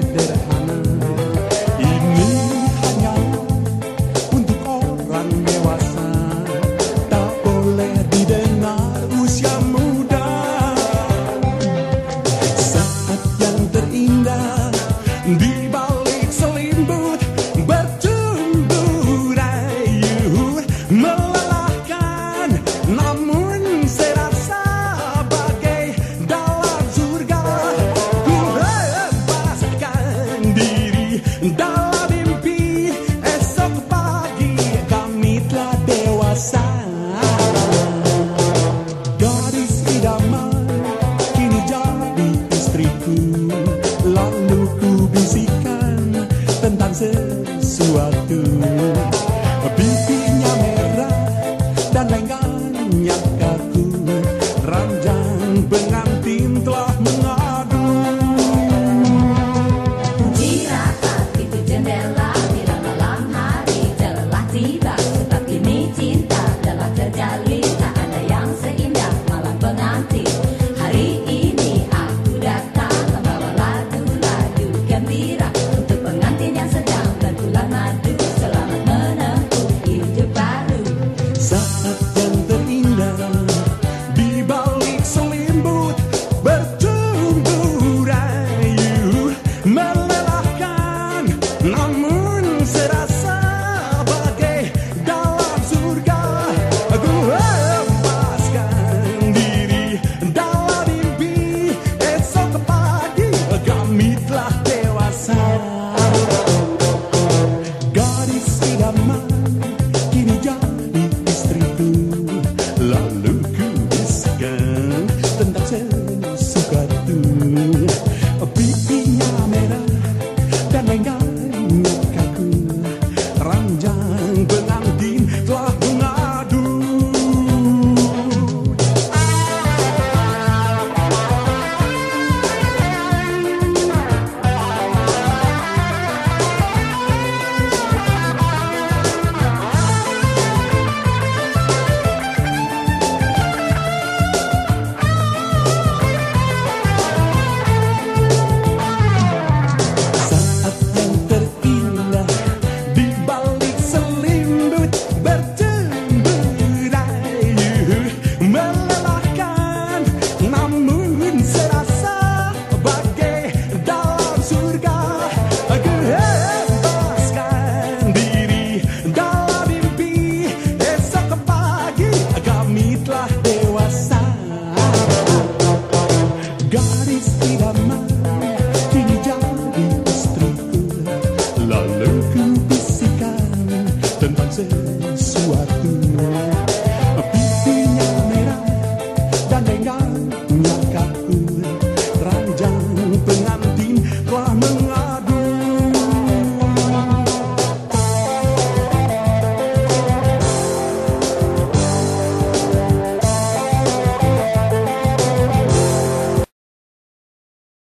the Pipinya merah dan lengannya kaku. Ranjang pengantin namun serasa bagai dalam surga ku lepaskan diri dalam mimpi. Esok pagi kami telah dewasa. Gadis idaman kini jadi istriku. Lalu ku bisikan tentang senyum suka itu pipinya merah dan menggambar Thank you.